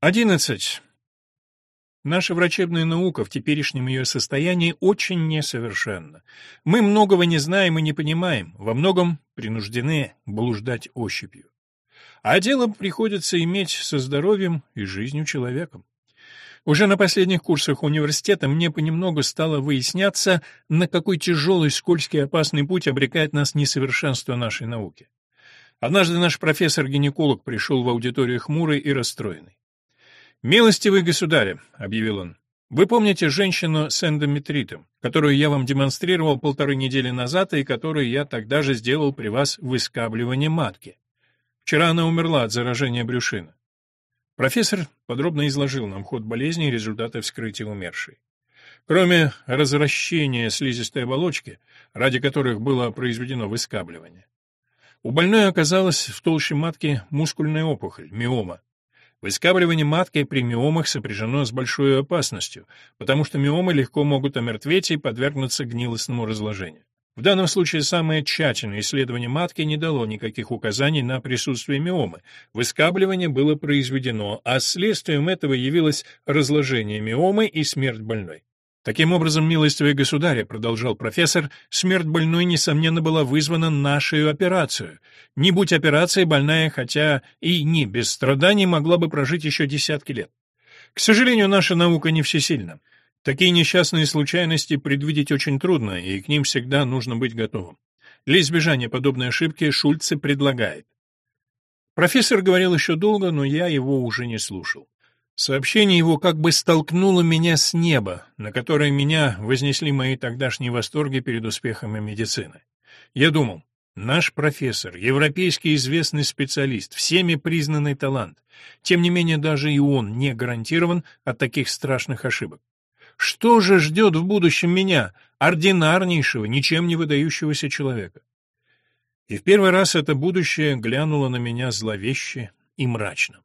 11. Наша врачебная наука в теперешнем ее состоянии очень несовершенна. Мы многого не знаем и не понимаем, во многом принуждены блуждать ощупью. А дело приходится иметь со здоровьем и жизнью человеком. Уже на последних курсах университета мне понемногу стало выясняться, на какой тяжелый, скользкий опасный путь обрекает нас несовершенство нашей науки. Однажды наш профессор-гинеколог пришел в аудиторию хмурый и расстроенный. «Милостивый государь», — объявил он, — «вы помните женщину с эндометритом, которую я вам демонстрировал полторы недели назад и которую я тогда же сделал при вас выскабливание матки? Вчера она умерла от заражения брюшина». Профессор подробно изложил нам ход болезни и результаты вскрытия умершей. Кроме развращения слизистой оболочки, ради которых было произведено выскабливание, у больной оказалась в толще матки мускульная опухоль, миома, Выскабливание матки при миомах сопряжено с большой опасностью, потому что миомы легко могут омертветь и подвергнуться гнилостному разложению. В данном случае самое тщательное исследование матки не дало никаких указаний на присутствие миомы. Выскабливание было произведено, а следствием этого явилось разложение миомы и смерть больной. Таким образом, милостивый государь, продолжал профессор, смерть больной, несомненно, была вызвана нашей операцией. Не будь операции, больная, хотя и не без страданий, могла бы прожить еще десятки лет. К сожалению, наша наука не всесильна. Такие несчастные случайности предвидеть очень трудно, и к ним всегда нужно быть готовым. Для избежания подобной ошибки Шульце предлагает. Профессор говорил еще долго, но я его уже не слушал. Сообщение его как бы столкнуло меня с неба, на которое меня вознесли мои тогдашние восторги перед успехами медицины. Я думал, наш профессор, европейский известный специалист, всеми признанный талант, тем не менее даже и он не гарантирован от таких страшных ошибок. Что же ждет в будущем меня, ординарнейшего, ничем не выдающегося человека? И в первый раз это будущее глянуло на меня зловеще и мрачно.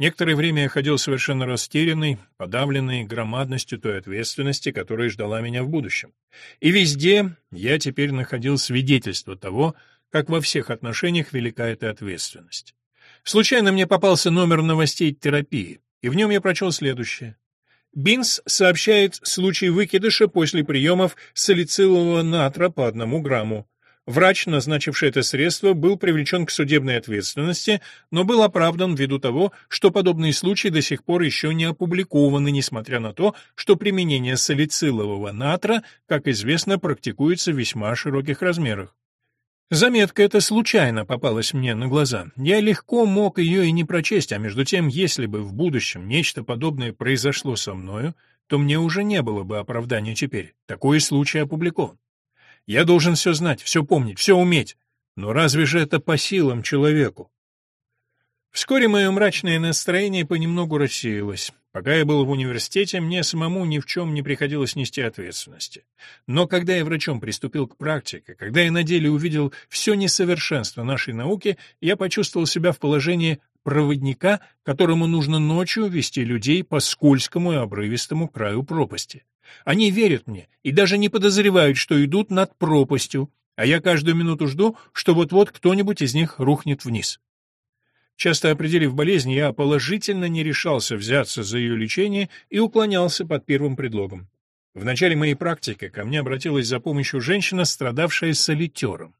Некоторое время я ходил совершенно растерянный, подавленный громадностью той ответственности, которая ждала меня в будущем. И везде я теперь находил свидетельство того, как во всех отношениях велика эта ответственность. Случайно мне попался номер новостей терапии, и в нем я прочел следующее. Бинс сообщает случай выкидыша после приемов салицилового натра по одному грамму. Врач, назначивший это средство, был привлечен к судебной ответственности, но был оправдан ввиду того, что подобные случаи до сих пор еще не опубликованы, несмотря на то, что применение салицилового натра, как известно, практикуется в весьма широких размерах. Заметка эта случайно попалась мне на глаза. Я легко мог ее и не прочесть, а между тем, если бы в будущем нечто подобное произошло со мною, то мне уже не было бы оправдания теперь. Такой случай опубликован. Я должен все знать, все помнить, все уметь. Но разве же это по силам человеку? Вскоре мое мрачное настроение понемногу рассеялось. Пока я был в университете, мне самому ни в чем не приходилось нести ответственности. Но когда я врачом приступил к практике, когда я на деле увидел все несовершенство нашей науки, я почувствовал себя в положении проводника, которому нужно ночью вести людей по скользкому и обрывистому краю пропасти. Они верят мне и даже не подозревают, что идут над пропастью, а я каждую минуту жду, что вот-вот кто-нибудь из них рухнет вниз. Часто определив болезнь, я положительно не решался взяться за ее лечение и уклонялся под первым предлогом. В начале моей практики ко мне обратилась за помощью женщина, страдавшая солитером.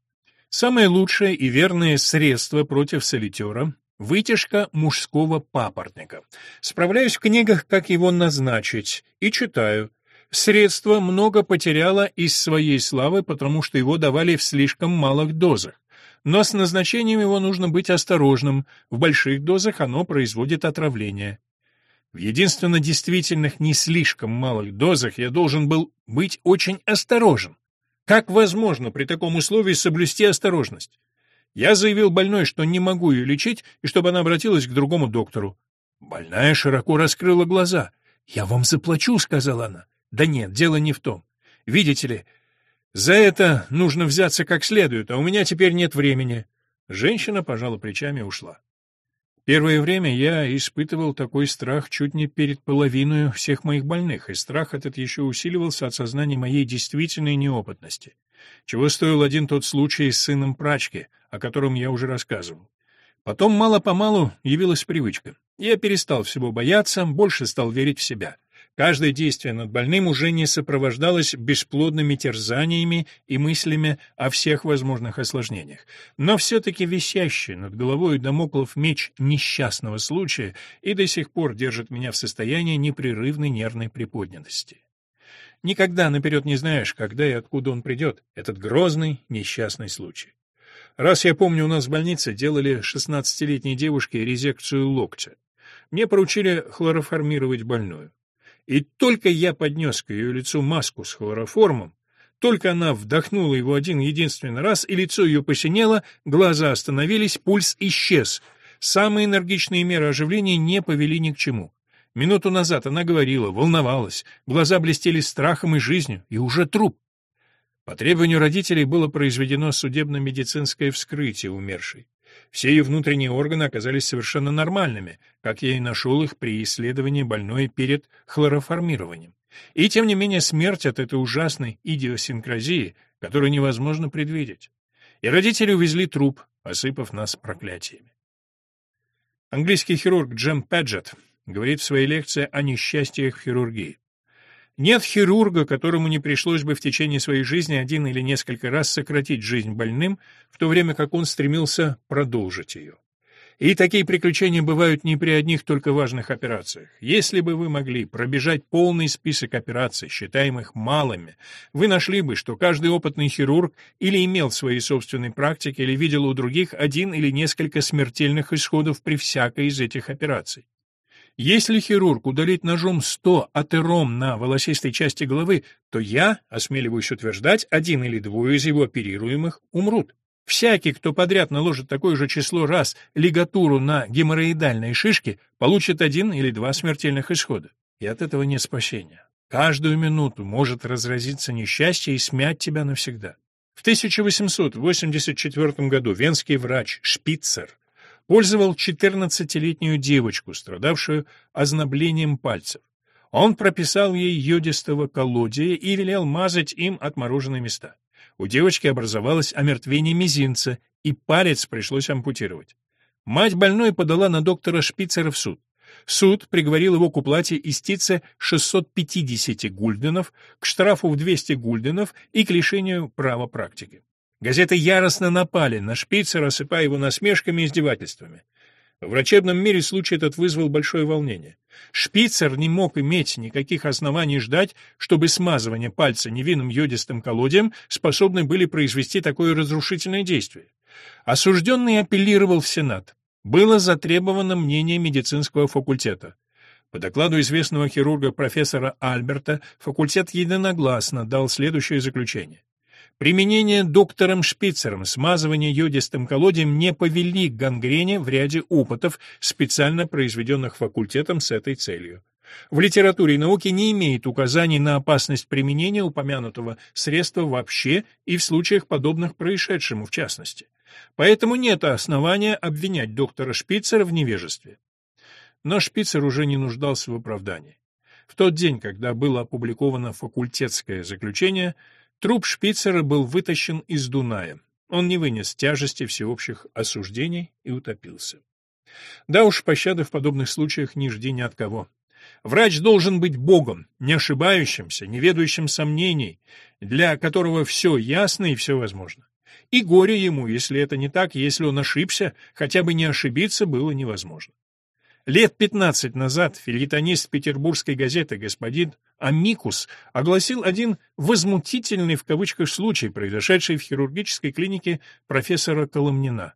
Самое лучшее и верное средство против солитера — вытяжка мужского папоротника. Справляюсь в книгах, как его назначить, и читаю. Средство много потеряло из своей славы, потому что его давали в слишком малых дозах. Но с назначением его нужно быть осторожным, в больших дозах оно производит отравление. В единственно действительных не слишком малых дозах я должен был быть очень осторожен. Как возможно при таком условии соблюсти осторожность? Я заявил больной, что не могу ее лечить, и чтобы она обратилась к другому доктору. Больная широко раскрыла глаза. «Я вам заплачу», — сказала она. Да нет, дело не в том. Видите ли, за это нужно взяться как следует, а у меня теперь нет времени. Женщина пожала плечами и ушла. Первое время я испытывал такой страх чуть не перед половиной всех моих больных, и страх этот еще усиливался от сознания моей действительной неопытности. Чего стоил один тот случай с сыном прачки, о котором я уже рассказывал. Потом мало-помалу явилась привычка. Я перестал всего бояться, больше стал верить в себя. Каждое действие над больным уже не сопровождалось бесплодными терзаниями и мыслями о всех возможных осложнениях. Но все-таки висящий над головой домоклов меч несчастного случая и до сих пор держит меня в состоянии непрерывной нервной приподнятости. Никогда наперед не знаешь, когда и откуда он придет, этот грозный несчастный случай. Раз я помню, у нас в больнице делали 16-летней девушке резекцию локтя. Мне поручили хлороформировать больную. И только я поднес к ее лицу маску с хлороформом, только она вдохнула его один единственный раз, и лицо ее посинело, глаза остановились, пульс исчез. Самые энергичные меры оживления не повели ни к чему. Минуту назад она говорила, волновалась, глаза блестели страхом и жизнью, и уже труп. По требованию родителей было произведено судебно-медицинское вскрытие умершей. Все ее внутренние органы оказались совершенно нормальными, как я и нашел их при исследовании больной перед хлороформированием. И тем не менее смерть от этой ужасной идиосинкразии, которую невозможно предвидеть. И родители увезли труп, осыпав нас проклятиями. Английский хирург Джем Педжет говорит в своей лекции о несчастьях в хирургии. Нет хирурга, которому не пришлось бы в течение своей жизни один или несколько раз сократить жизнь больным, в то время как он стремился продолжить ее. И такие приключения бывают не при одних только важных операциях. Если бы вы могли пробежать полный список операций, считаемых малыми, вы нашли бы, что каждый опытный хирург или имел в своей собственной практике, или видел у других один или несколько смертельных исходов при всякой из этих операций. Если хирург удалит ножом 100 атером на волосистой части головы, то я, осмеливаюсь утверждать, один или двое из его оперируемых умрут. Всякий, кто подряд наложит такое же число раз лигатуру на геморроидальные шишки, получит один или два смертельных исхода. И от этого нет спасения. Каждую минуту может разразиться несчастье и смять тебя навсегда. В 1884 году венский врач Шпицер пользовал 14-летнюю девочку, страдавшую озноблением пальцев. Он прописал ей йодистого колодия и велел мазать им отмороженные места. У девочки образовалось омертвение мизинца, и палец пришлось ампутировать. Мать больной подала на доктора Шпицера в суд. Суд приговорил его к уплате истицы 650 гульденов, к штрафу в 200 гульденов и к лишению права практики. Газеты яростно напали на Шпицера, осыпая его насмешками и издевательствами. В врачебном мире случай этот вызвал большое волнение. Шпицер не мог иметь никаких оснований ждать, чтобы смазывание пальца невинным йодистым колодием способны были произвести такое разрушительное действие. Осужденный апеллировал в Сенат. Было затребовано мнение медицинского факультета. По докладу известного хирурга профессора Альберта, факультет единогласно дал следующее заключение. Применение доктором Шпицером смазывания йодистым колодием не повели к гангрене в ряде опытов, специально произведенных факультетом с этой целью. В литературе и науке не имеет указаний на опасность применения упомянутого средства вообще и в случаях, подобных происшедшему в частности. Поэтому нет основания обвинять доктора Шпицера в невежестве. Но Шпицер уже не нуждался в оправдании. В тот день, когда было опубликовано факультетское заключение, Труп Шпицера был вытащен из Дуная. Он не вынес тяжести всеобщих осуждений и утопился. Да уж, пощады в подобных случаях не жди ни от кого. Врач должен быть богом, не ошибающимся, не ведающим сомнений, для которого все ясно и все возможно. И горе ему, если это не так, если он ошибся, хотя бы не ошибиться было невозможно. Лет пятнадцать назад филитонист петербургской газеты господин Амикус огласил один «возмутительный» в кавычках случай, произошедший в хирургической клинике профессора Коломнина.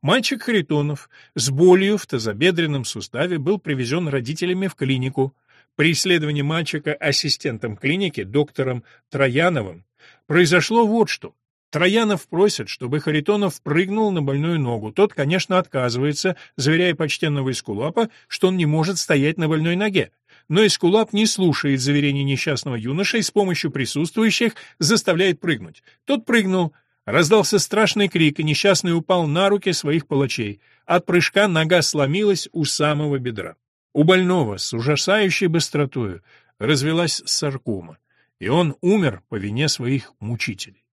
Мальчик Харитонов с болью в тазобедренном суставе был привезен родителями в клинику. При исследовании мальчика ассистентом клиники, доктором Трояновым, произошло вот что. Троянов просит, чтобы Харитонов прыгнул на больную ногу. Тот, конечно, отказывается, заверяя почтенного Искулапа, что он не может стоять на больной ноге. Но Искулап не слушает заверений несчастного юноши и с помощью присутствующих заставляет прыгнуть. Тот прыгнул. Раздался страшный крик, и несчастный упал на руки своих палачей. От прыжка нога сломилась у самого бедра. У больного с ужасающей быстротою развелась саркома, и он умер по вине своих мучителей.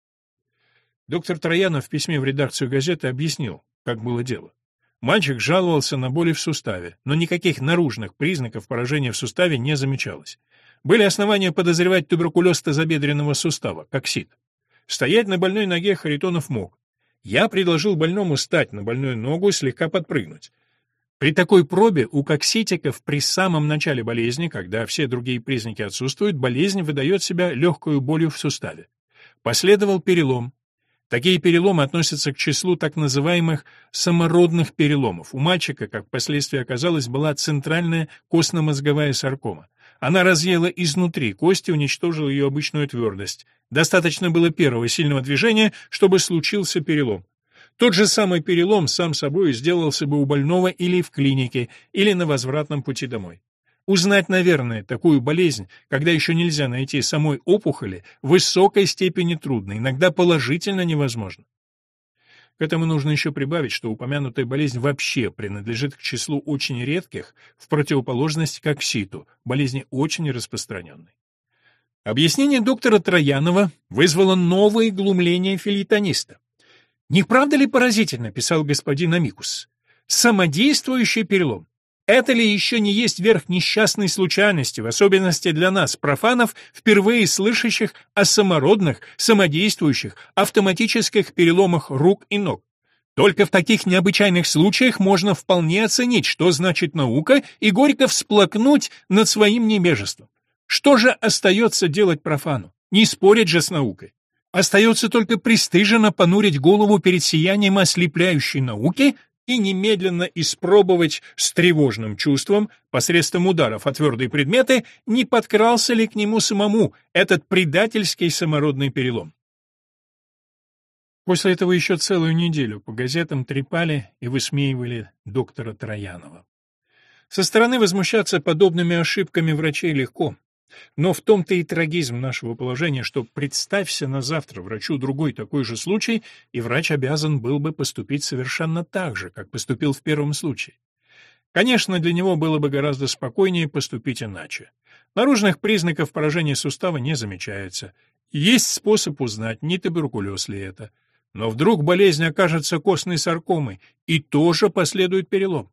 Доктор Троянов в письме в редакцию газеты объяснил, как было дело. Мальчик жаловался на боли в суставе, но никаких наружных признаков поражения в суставе не замечалось. Были основания подозревать туберкулез тазобедренного сустава, коксид. Стоять на больной ноге Харитонов мог. Я предложил больному стать на больную ногу и слегка подпрыгнуть. При такой пробе у кокситиков при самом начале болезни, когда все другие признаки отсутствуют, болезнь выдает себя легкую болью в суставе. Последовал перелом, Такие переломы относятся к числу так называемых самородных переломов. У мальчика, как впоследствии оказалось, была центральная костно-мозговая саркома. Она разъела изнутри кости, уничтожила ее обычную твердость. Достаточно было первого сильного движения, чтобы случился перелом. Тот же самый перелом сам собой сделался бы у больного или в клинике, или на возвратном пути домой. Узнать, наверное, такую болезнь, когда еще нельзя найти самой опухоли, в высокой степени трудно, иногда положительно невозможно. К этому нужно еще прибавить, что упомянутая болезнь вообще принадлежит к числу очень редких, в противоположность к окситу, болезни очень распространенной. Объяснение доктора Троянова вызвало новое глумление филитониста. «Не правда ли поразительно, — писал господин Амикус, — самодействующий перелом? Это ли еще не есть верх несчастной случайности, в особенности для нас, профанов, впервые слышащих о самородных, самодействующих, автоматических переломах рук и ног? Только в таких необычайных случаях можно вполне оценить, что значит наука, и горько всплакнуть над своим невежеством. Что же остается делать профану? Не спорить же с наукой. Остается только пристыженно понурить голову перед сиянием ослепляющей науки и немедленно испробовать с тревожным чувством, посредством ударов о твердые предметы, не подкрался ли к нему самому этот предательский самородный перелом. После этого еще целую неделю по газетам трепали и высмеивали доктора Троянова. Со стороны возмущаться подобными ошибками врачей легко. Но в том-то и трагизм нашего положения, что представься на завтра врачу другой такой же случай, и врач обязан был бы поступить совершенно так же, как поступил в первом случае. Конечно, для него было бы гораздо спокойнее поступить иначе. Наружных признаков поражения сустава не замечается. Есть способ узнать, не туберкулез ли это. Но вдруг болезнь окажется костной саркомой, и тоже последует перелом.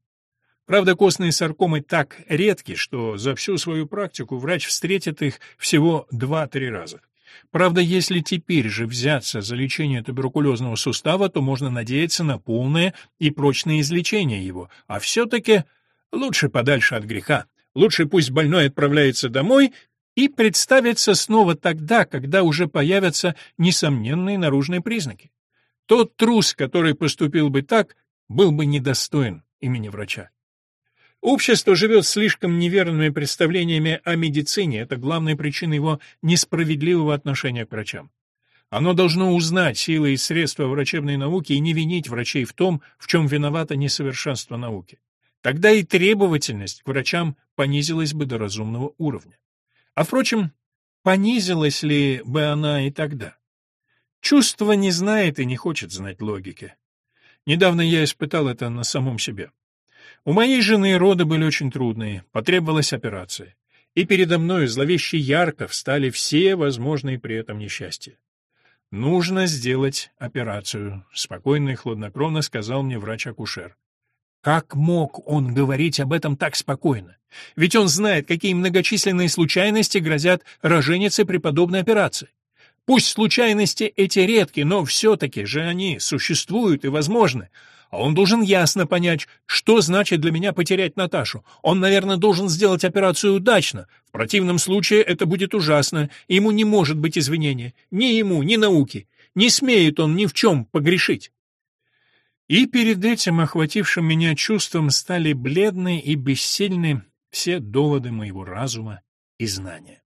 Правда, костные саркомы так редки, что за всю свою практику врач встретит их всего 2-3 раза. Правда, если теперь же взяться за лечение туберкулезного сустава, то можно надеяться на полное и прочное излечение его, а все-таки лучше подальше от греха. Лучше пусть больной отправляется домой и представится снова тогда, когда уже появятся несомненные наружные признаки. Тот трус, который поступил бы так, был бы недостоин имени врача. Общество живет слишком неверными представлениями о медицине, это главная причина его несправедливого отношения к врачам. Оно должно узнать силы и средства врачебной науки и не винить врачей в том, в чем виновато несовершенство науки. Тогда и требовательность к врачам понизилась бы до разумного уровня. А впрочем, понизилась ли бы она и тогда? Чувство не знает и не хочет знать логики. Недавно я испытал это на самом себе. У моей жены роды были очень трудные, потребовалась операция. И передо мной зловеще ярко встали все возможные при этом несчастья. «Нужно сделать операцию», — спокойно и хладнокровно сказал мне врач-акушер. Как мог он говорить об этом так спокойно? Ведь он знает, какие многочисленные случайности грозят роженице при подобной операции. Пусть случайности эти редки, но все-таки же они существуют и возможны а он должен ясно понять, что значит для меня потерять Наташу. Он, наверное, должен сделать операцию удачно. В противном случае это будет ужасно, и ему не может быть извинения. Ни ему, ни науке. Не смеет он ни в чем погрешить. И перед этим охватившим меня чувством стали бледны и бессильны все доводы моего разума и знания.